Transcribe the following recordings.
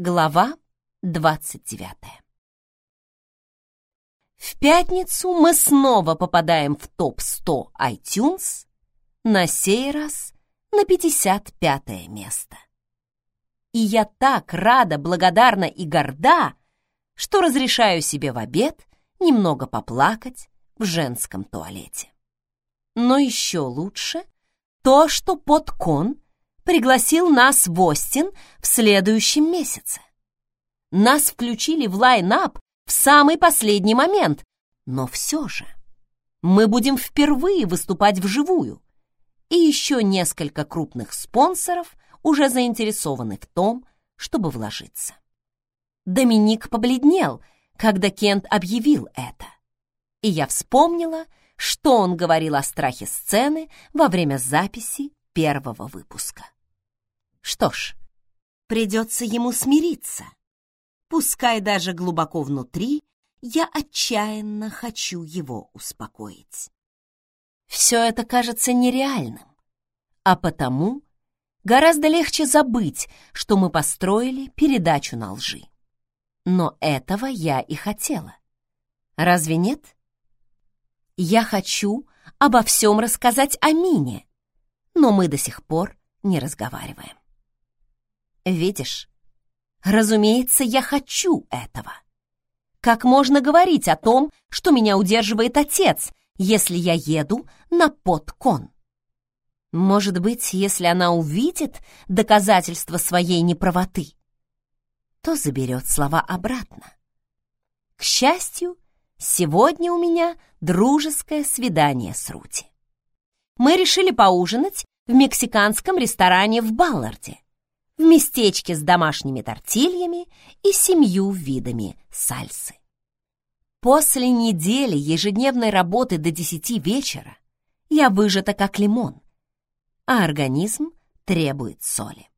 Глава 29 В пятницу мы снова попадаем в топ-100 iTunes, на сей раз на 55 место. И я так рада, благодарна и горда, что разрешаю себе в обед немного поплакать в женском туалете. Но еще лучше то, что подкон пригласил нас в Остин в следующем месяце. Нас включили в лайн-ап в самый последний момент, но все же мы будем впервые выступать вживую, и еще несколько крупных спонсоров уже заинтересованы в том, чтобы вложиться. Доминик побледнел, когда Кент объявил это, и я вспомнила, что он говорил о страхе сцены во время записи первого выпуска. Что ж, придется ему смириться. Пускай даже глубоко внутри я отчаянно хочу его успокоить. Все это кажется нереальным, а потому гораздо легче забыть, что мы построили передачу на лжи. Но этого я и хотела. Разве нет? Я хочу обо всем рассказать Амине, но мы до сих пор не разговариваем. Видишь? Разумеется, я хочу этого. Как можно говорить о том, что меня удерживает отец, если я еду на подкон? Может быть, если она увидит доказательства своей неправоты, то заберет слова обратно. К счастью, сегодня у меня дружеское свидание с Рути. Мы решили поужинать в мексиканском ресторане в Балларде в местечке с домашними тортильями и семью видами сальсы. После недели ежедневной работы до десяти вечера я выжата как лимон, а организм требует соли.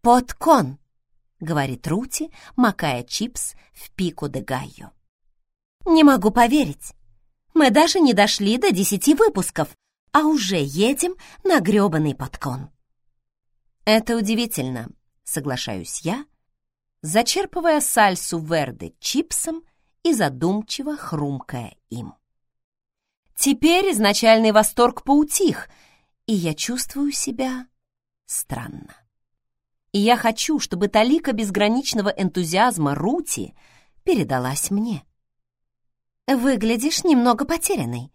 «Подкон», — говорит Рути, макая чипс в пику де гайо. «Не могу поверить. Мы даже не дошли до десяти выпусков, а уже едем на грёбаный подкон». Это удивительно, соглашаюсь я, зачерпывая сальсу верды чипсом и задумчиво хрумкая им. Теперь изначальный восторг поутих, и я чувствую себя странно. И я хочу, чтобы талика безграничного энтузиазма Рути передалась мне. «Выглядишь немного потерянной».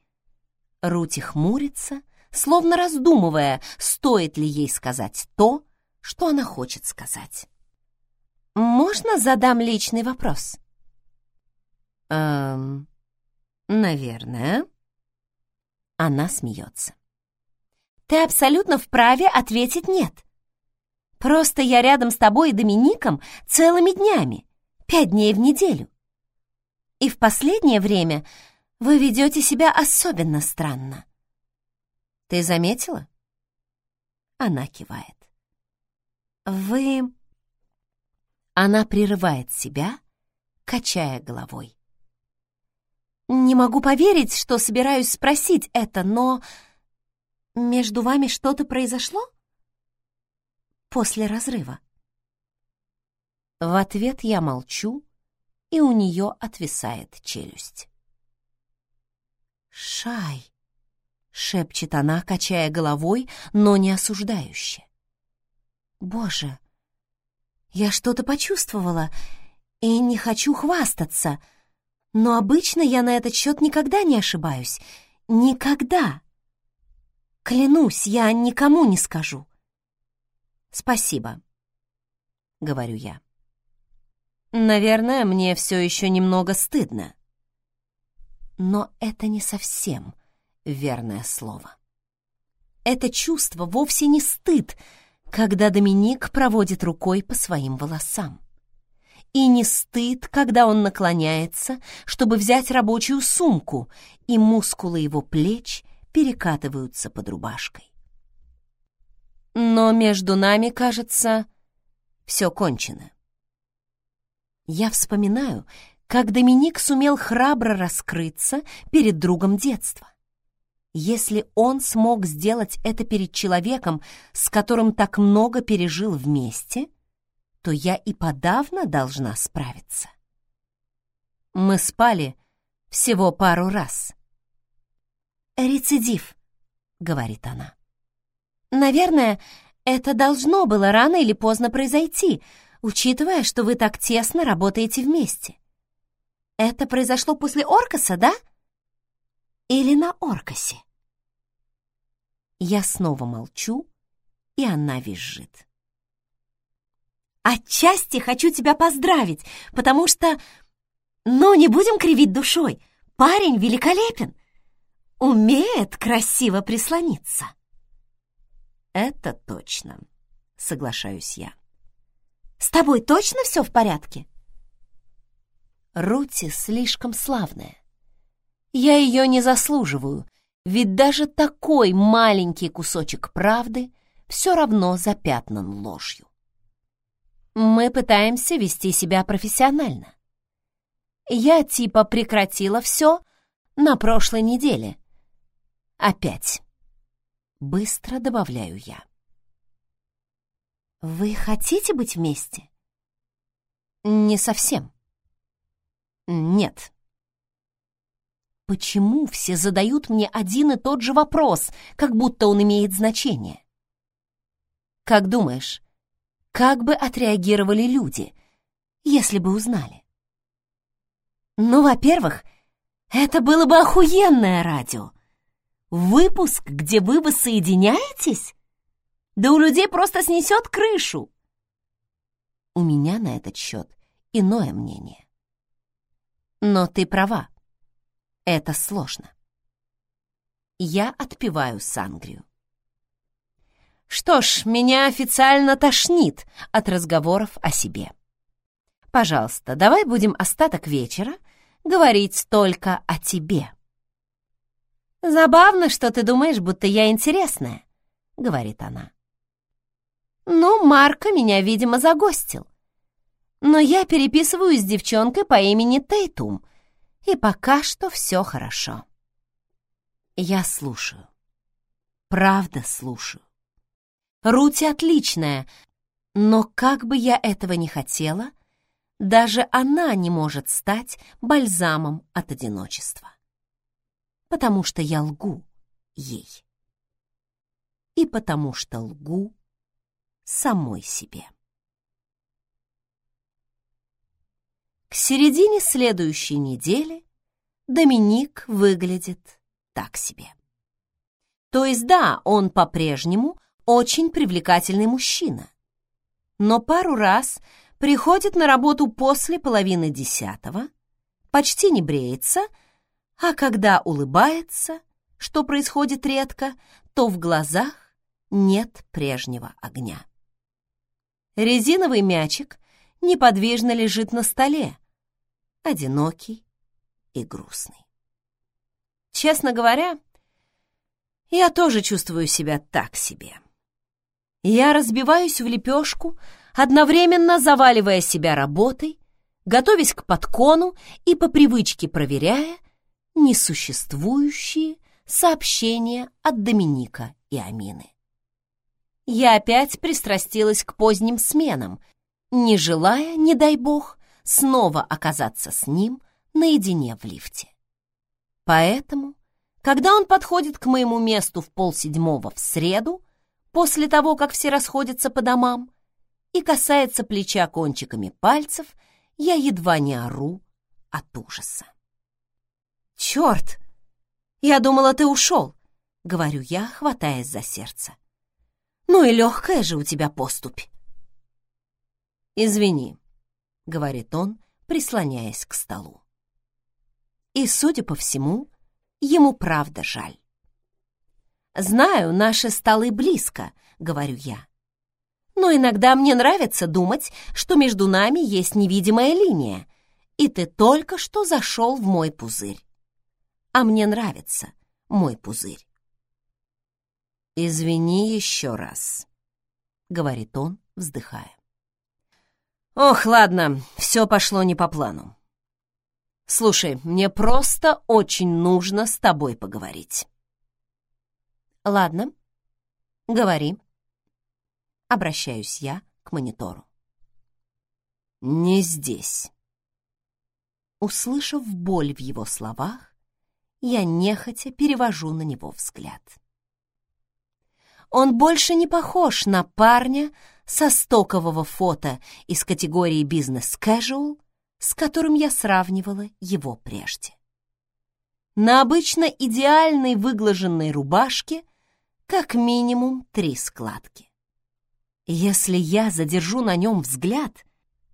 Рути хмурится, словно раздумывая, стоит ли ей сказать то, что она хочет сказать. «Можно задам личный вопрос?» «Эм, наверное». Она смеется. «Ты абсолютно вправе ответить «нет». Просто я рядом с тобой и Домиником целыми днями, пять дней в неделю. И в последнее время вы ведете себя особенно странно. Ты заметила?» Она кивает. «Вы...» Она прерывает себя, качая головой. «Не могу поверить, что собираюсь спросить это, но... Между вами что-то произошло?» После разрыва. В ответ я молчу, и у нее отвисает челюсть. «Шай!» Шепчет она, качая головой, но не осуждающе. Боже, я что-то почувствовала и не хочу хвастаться, но обычно я на этот счет никогда не ошибаюсь. Никогда. Клянусь, я никому не скажу. Спасибо, говорю я. Наверное, мне все еще немного стыдно. Но это не совсем верное слово. Это чувство вовсе не стыд, когда Доминик проводит рукой по своим волосам. И не стыд, когда он наклоняется, чтобы взять рабочую сумку, и мускулы его плеч перекатываются под рубашкой. Но между нами, кажется, все кончено. Я вспоминаю, как Доминик сумел храбро раскрыться перед другом детства. Если он смог сделать это перед человеком, с которым так много пережил вместе, то я и подавно должна справиться. Мы спали всего пару раз. «Рецидив», — говорит она. «Наверное, это должно было рано или поздно произойти, учитывая, что вы так тесно работаете вместе. Это произошло после Оркаса, да? Или на Оркасе?» Я снова молчу, и она визжит. «Отчасти хочу тебя поздравить, потому что но не будем кривить душой. Парень великолепен. Умеет красиво прислониться. Это точно, соглашаюсь я. С тобой точно все в порядке? Рути слишком славная. Я ее не заслуживаю, ведь даже такой маленький кусочек правды все равно запятнан ложью. Мы пытаемся вести себя профессионально. Я типа прекратила все на прошлой неделе. Опять. Быстро добавляю я. Вы хотите быть вместе? Не совсем. Нет. Почему все задают мне один и тот же вопрос, как будто он имеет значение? Как думаешь, как бы отреагировали люди, если бы узнали? Ну, во-первых, это было бы охуенное радио. Выпуск, где вы воссоединяетесь? Да у людей просто снесет крышу. У меня на этот счет иное мнение. Но ты права. Это сложно. Я отпиваю сангрию. Что ж, меня официально тошнит от разговоров о себе. Пожалуйста, давай будем остаток вечера говорить только о тебе. «Забавно, что ты думаешь, будто я интересная», — говорит она. «Ну, Марка меня, видимо, загостил. Но я переписываюсь с девчонкой по имени Тейтум, и пока что все хорошо». Я слушаю. Правда слушаю. Рути отличная, но как бы я этого не хотела, даже она не может стать бальзамом от одиночества. Потому что я лгу ей. И потому что лгу самой себе. К середине следующей недели Доминик выглядит так себе. То есть да, он по-прежнему очень привлекательный мужчина. Но пару раз приходит на работу после половины десятого, почти не бреется, а когда улыбается, что происходит редко, то в глазах нет прежнего огня. Резиновый мячик неподвижно лежит на столе, одинокий и грустный. Честно говоря, я тоже чувствую себя так себе. Я разбиваюсь в лепешку, одновременно заваливая себя работой, готовясь к подкону и по привычке проверяя несуществующие сообщения от Доминика и Амины. Я опять пристрастилась к поздним сменам, не желая, не дай бог, снова оказаться с ним наедине в лифте. Поэтому, когда он подходит к моему месту в полседьмого в среду, после того, как все расходятся по домам, и касается плеча кончиками пальцев, я едва не ору от ужаса. «Черт! Я думала, ты ушел!» — говорю я, хватаясь за сердце. «Ну и легкая же у тебя поступь!» «Извини», — говорит он, прислоняясь к столу. И, судя по всему, ему правда жаль. «Знаю, наши столы близко», — говорю я но иногда мне нравится думать, что между нами есть невидимая линия, и ты только что зашел в мой пузырь. А мне нравится мой пузырь. «Извини еще раз», — говорит он, вздыхая. «Ох, ладно, все пошло не по плану. Слушай, мне просто очень нужно с тобой поговорить». «Ладно, говори», Обращаюсь я к монитору. не здесь». Услышав боль в его словах, я нехотя перевожу на него взгляд. Он больше не похож на парня со стокового фото из категории бизнес-кэжуал, с которым я сравнивала его прежде. На обычно идеальной выглаженной рубашке как минимум три складки. Если я задержу на нем взгляд,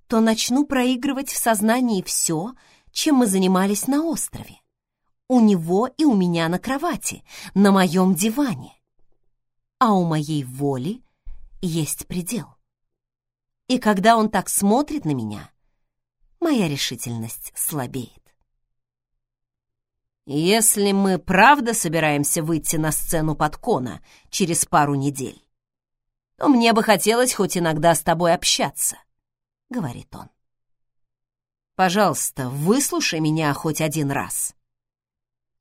то начну проигрывать в сознании все, чем мы занимались на острове. У него и у меня на кровати, на моем диване. А у моей воли есть предел. И когда он так смотрит на меня, моя решительность слабеет. Если мы правда собираемся выйти на сцену под Кона через пару недель, то мне бы хотелось хоть иногда с тобой общаться, — говорит он. Пожалуйста, выслушай меня хоть один раз.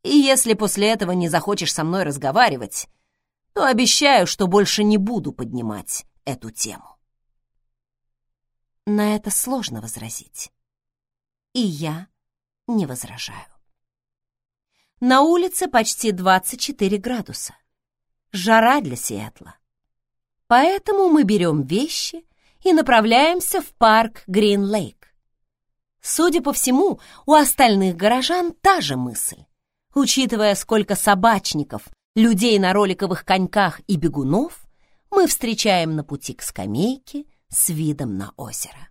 И если после этого не захочешь со мной разговаривать, то обещаю, что больше не буду поднимать эту тему. На это сложно возразить. И я не возражаю. На улице почти 24 градуса. Жара для Сиэтла. Поэтому мы берем вещи и направляемся в парк Грин-Лейк. Судя по всему, у остальных горожан та же мысль. Учитывая, сколько собачников, людей на роликовых коньках и бегунов, мы встречаем на пути к скамейке с видом на озеро.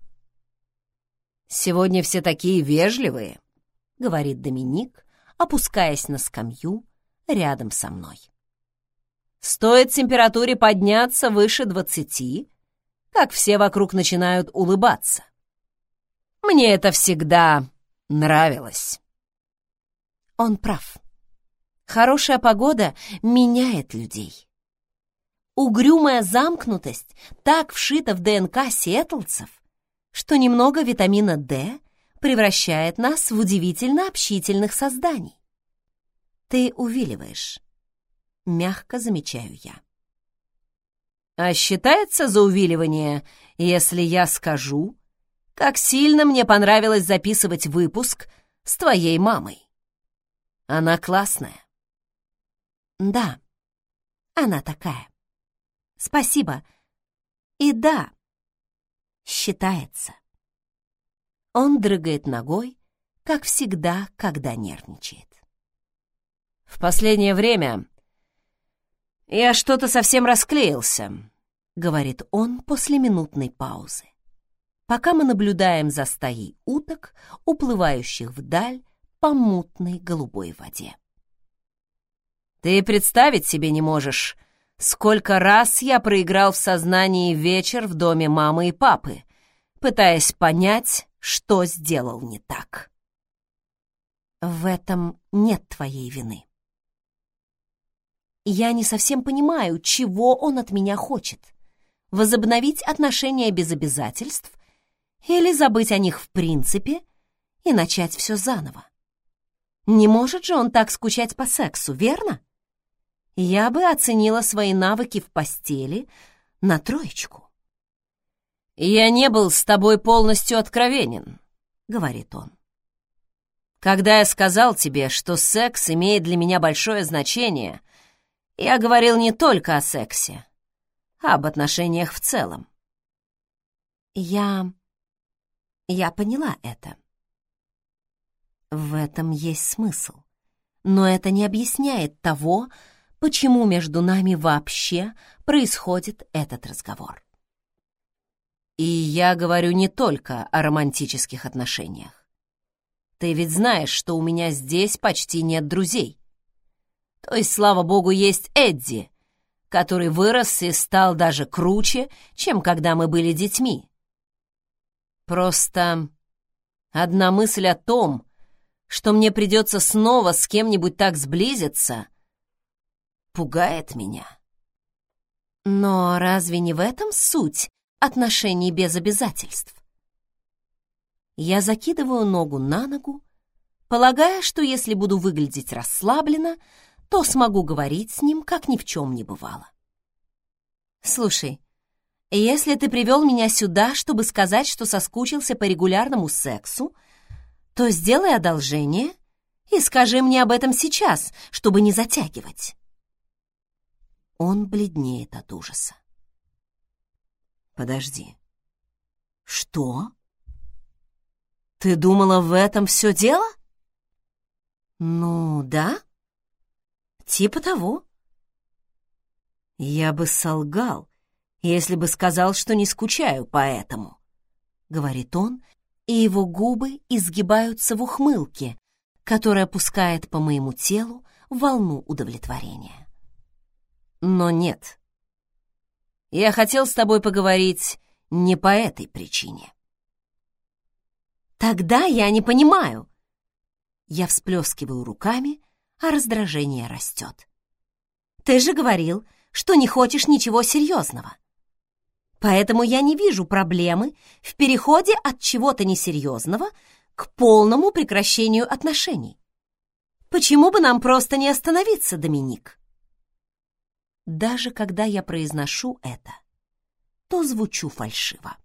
«Сегодня все такие вежливые», — говорит Доминик, опускаясь на скамью рядом со мной. «Стоит температуре подняться выше двадцати, как все вокруг начинают улыбаться. Мне это всегда нравилось. Он прав. Хорошая погода меняет людей. Угрюмая замкнутость так вшита в ДНК сиэтлцев, что немного витамина D превращает нас в удивительно общительных созданий. Ты увиливаешь. Мягко замечаю я. А считается за увиливание, если я скажу, как сильно мне понравилось записывать выпуск с твоей мамой. Она классная. Да, она такая. Спасибо. И да, считается. Он дрыгает ногой, как всегда, когда нервничает. В последнее время я что-то совсем расклеился, говорит он после минутной паузы пока мы наблюдаем за стаей уток, уплывающих вдаль по мутной голубой воде. Ты представить себе не можешь, сколько раз я проиграл в сознании вечер в доме мамы и папы, пытаясь понять, что сделал не так. В этом нет твоей вины. Я не совсем понимаю, чего он от меня хочет. Возобновить отношения без обязательств или забыть о них в принципе и начать все заново. Не может же он так скучать по сексу, верно? Я бы оценила свои навыки в постели на троечку. «Я не был с тобой полностью откровенен», — говорит он. «Когда я сказал тебе, что секс имеет для меня большое значение, я говорил не только о сексе, а об отношениях в целом». «Я я поняла это. В этом есть смысл. Но это не объясняет того, почему между нами вообще происходит этот разговор. И я говорю не только о романтических отношениях. Ты ведь знаешь, что у меня здесь почти нет друзей. То есть, слава богу, есть Эдди, который вырос и стал даже круче, чем когда мы были детьми. Просто одна мысль о том, что мне придется снова с кем-нибудь так сблизиться, пугает меня. Но разве не в этом суть отношений без обязательств? Я закидываю ногу на ногу, полагая, что если буду выглядеть расслабленно, то смогу говорить с ним, как ни в чем не бывало. Слушай, Если ты привел меня сюда, чтобы сказать, что соскучился по регулярному сексу, то сделай одолжение и скажи мне об этом сейчас, чтобы не затягивать. Он бледнеет от ужаса. Подожди. Что? Ты думала, в этом все дело? Ну, да. Типа того. Я бы солгал, если бы сказал, что не скучаю по этому, говорит он, и его губы изгибаются в ухмылке, которая пускает по моему телу волну удовлетворения. Но нет. Я хотел с тобой поговорить не по этой причине. Тогда я не понимаю. Я всплескиваю руками, а раздражение растет. Ты же говорил, что не хочешь ничего серьезного. Поэтому я не вижу проблемы в переходе от чего-то несерьезного к полному прекращению отношений. Почему бы нам просто не остановиться, Доминик? Даже когда я произношу это, то звучу фальшиво.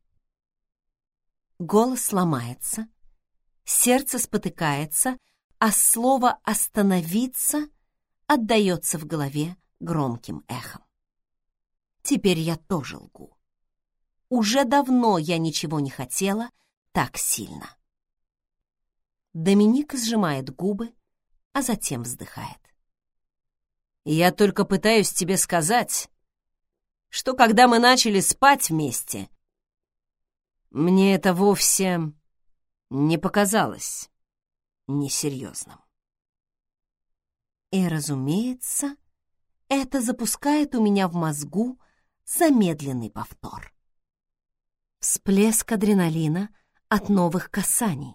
Голос ломается, сердце спотыкается, а слово «остановиться» отдается в голове громким эхом. Теперь я тоже лгу. Уже давно я ничего не хотела так сильно. Доминик сжимает губы, а затем вздыхает. «Я только пытаюсь тебе сказать, что когда мы начали спать вместе, мне это вовсе не показалось несерьезным. И, разумеется, это запускает у меня в мозгу замедленный повтор. Всплеск адреналина от новых касаний.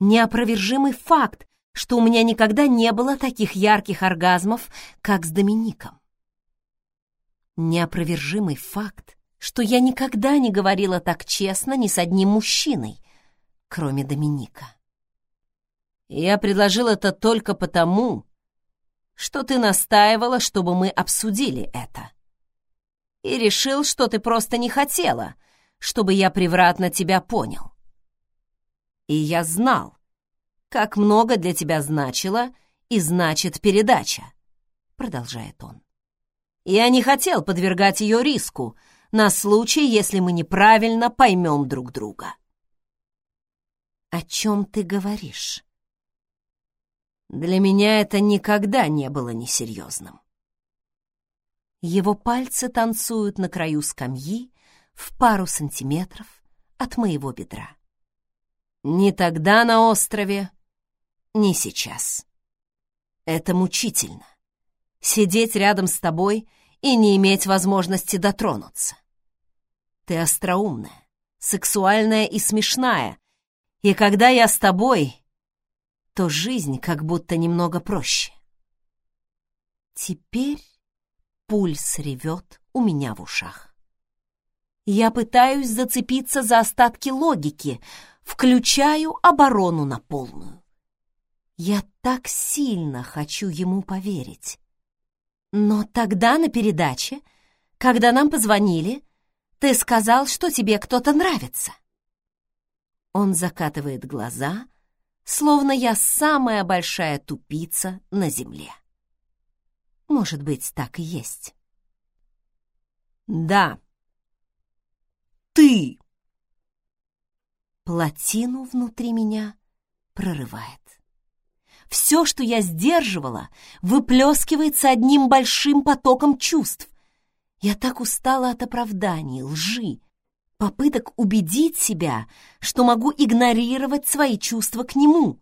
Неопровержимый факт, что у меня никогда не было таких ярких оргазмов, как с Домиником. Неопровержимый факт, что я никогда не говорила так честно ни с одним мужчиной, кроме Доминика. Я предложил это только потому, что ты настаивала, чтобы мы обсудили это. И решил, что ты просто не хотела, чтобы я превратно тебя понял. И я знал, как много для тебя значила и значит передача, продолжает он. Я не хотел подвергать ее риску, на случай, если мы неправильно поймем друг друга. О чем ты говоришь? Для меня это никогда не было несерьезным. Его пальцы танцуют на краю скамьи в пару сантиметров от моего бедра. Ни тогда на острове, ни сейчас. Это мучительно. Сидеть рядом с тобой и не иметь возможности дотронуться. Ты остроумная, сексуальная и смешная. И когда я с тобой, то жизнь как будто немного проще. Теперь пульс ревет у меня в ушах. Я пытаюсь зацепиться за остатки логики, включаю оборону на полную. Я так сильно хочу ему поверить. Но тогда на передаче, когда нам позвонили, ты сказал, что тебе кто-то нравится. Он закатывает глаза, словно я самая большая тупица на земле. Может быть, так и есть. Да. Ты. Плотину внутри меня прорывает. Все, что я сдерживала, выплескивается одним большим потоком чувств. Я так устала от оправданий, лжи, попыток убедить себя, что могу игнорировать свои чувства к нему.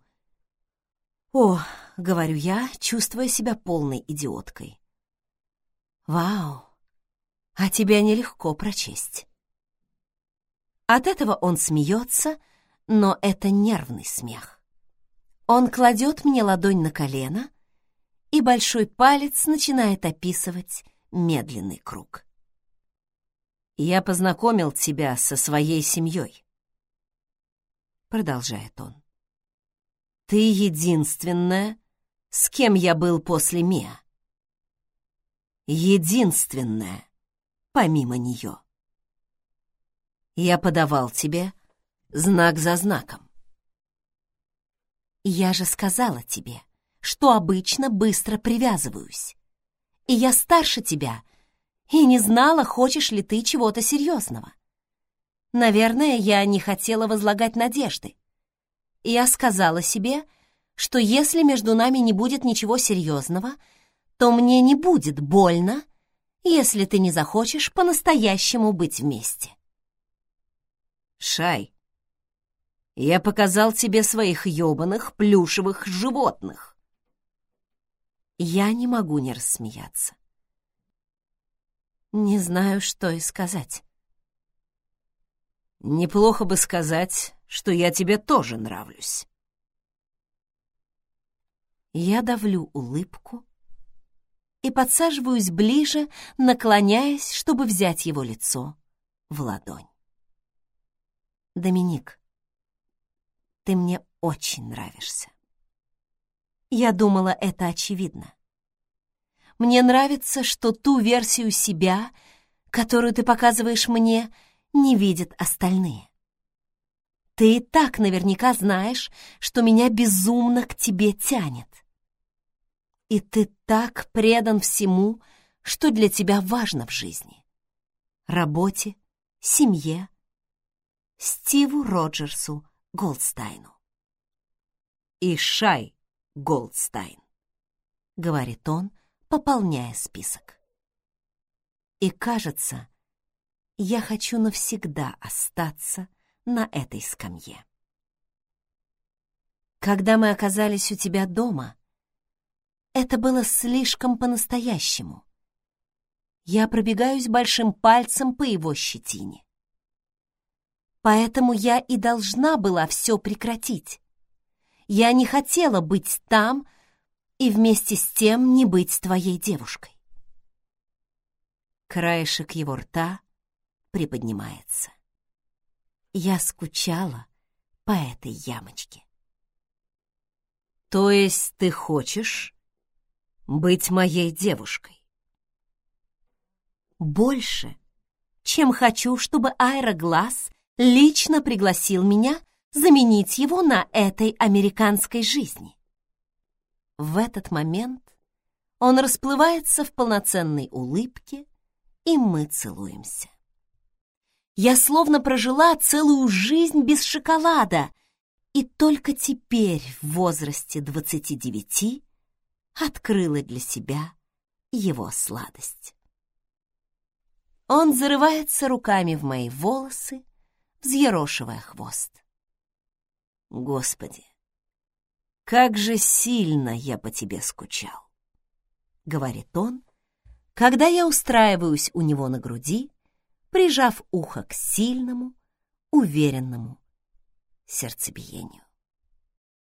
«О», — говорю я, чувствуя себя полной идиоткой. «Вау, а тебя нелегко прочесть». От этого он смеется, но это нервный смех. Он кладет мне ладонь на колено, и большой палец начинает описывать медленный круг. «Я познакомил тебя со своей семьей», — продолжает он. «Ты единственная, с кем я был после Миа. Единственная, помимо нее. Я подавал тебе знак за знаком. Я же сказала тебе, что обычно быстро привязываюсь. И я старше тебя, и не знала, хочешь ли ты чего-то серьезного. Наверное, я не хотела возлагать надежды. Я сказала себе, что если между нами не будет ничего серьезного, то мне не будет больно, если ты не захочешь по-настоящему быть вместе. Шай, я показал тебе своих ёбаных плюшевых животных. Я не могу не рассмеяться. Не знаю, что и сказать. Неплохо бы сказать, что я тебе тоже нравлюсь. Я давлю улыбку и подсаживаюсь ближе, наклоняясь, чтобы взять его лицо в ладонь. Доминик, ты мне очень нравишься. Я думала, это очевидно. Мне нравится, что ту версию себя, которую ты показываешь мне, не видят остальные. Ты и так наверняка знаешь, что меня безумно к тебе тянет. И ты так предан всему, что для тебя важно в жизни. Работе, семье, Стиву Роджерсу Голдстайну. И Шай Голдстайн, говорит он, пополняя список. И кажется, я хочу навсегда остаться на этой скамье. Когда мы оказались у тебя дома, это было слишком по-настоящему. Я пробегаюсь большим пальцем по его щетине. Поэтому я и должна была все прекратить. Я не хотела быть там, и вместе с тем не быть твоей девушкой. Краешек его рта приподнимается. Я скучала по этой ямочке. То есть ты хочешь быть моей девушкой? Больше, чем хочу, чтобы Аэроглаз лично пригласил меня заменить его на этой американской жизни. В этот момент он расплывается в полноценной улыбке, и мы целуемся. Я словно прожила целую жизнь без шоколада, и только теперь, в возрасте 29, открыла для себя его сладость. Он зарывается руками в мои волосы, взъерошивая хвост. Господи, как же сильно я по тебе скучал, — говорит он, когда я устраиваюсь у него на груди, прижав ухо к сильному, уверенному сердцебиению.